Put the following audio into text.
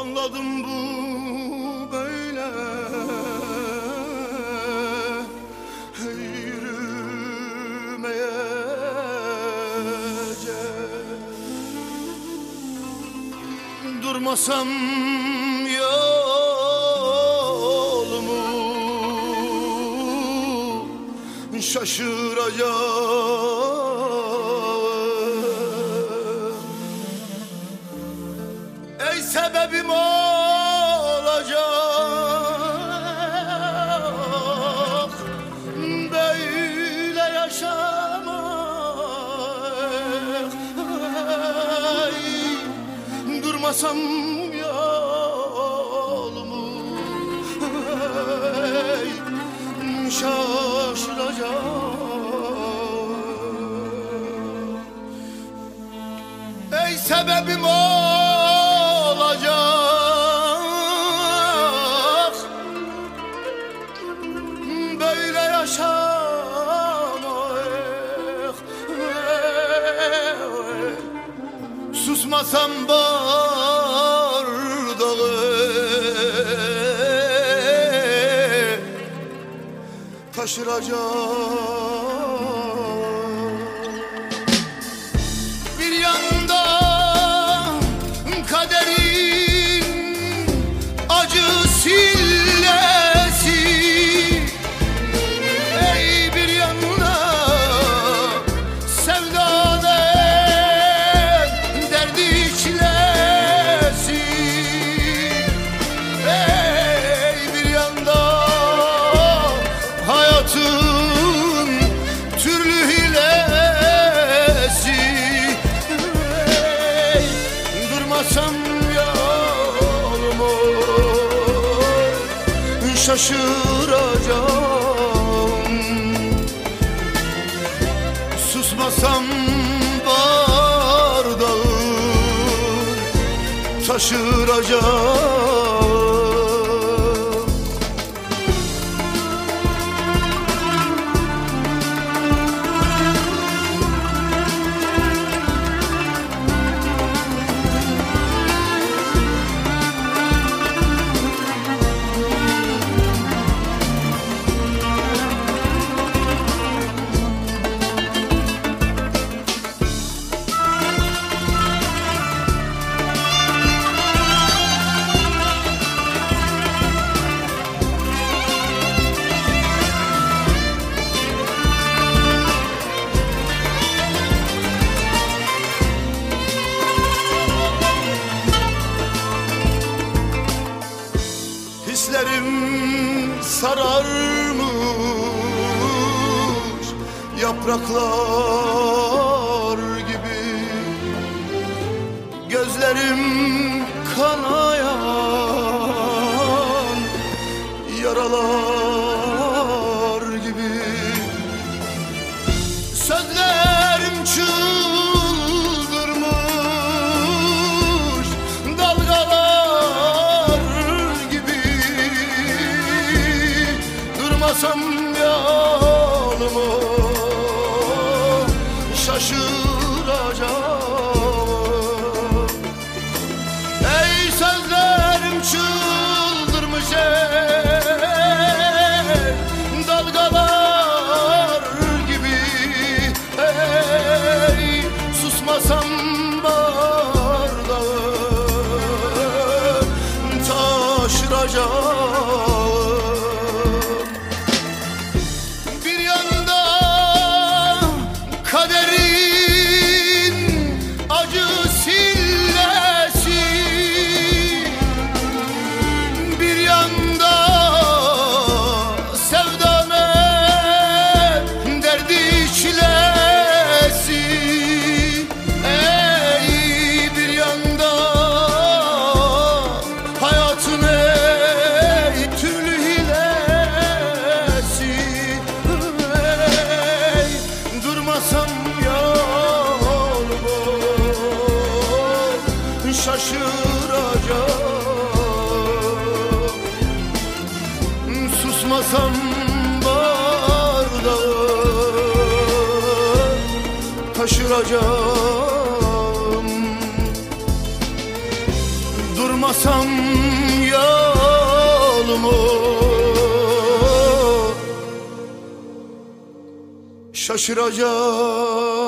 Anladım bu böyle. Yürümeyecek. Durmasam yolumu şaşıracağım Ey sebebim olacak. Böyle yaşamak. Ay, Durmasam yolumu. Ay, Şaşıracağım. Ey sebebim olacak Susmasam bardağı Taşıracak şaşıracağım. Susmasam bardağın taşıracağım Hislerim sararmış yapraklar gibi. Gözlerim Durmasam yolumu şaşıracağım Ey sözlerim çıldırmış ey Dalgalar gibi. Ey Susmasam bardağım taşıracağım şaşıracağım Susmasam bardağı taşıracağım. Durmasam yolumu Şaşıracak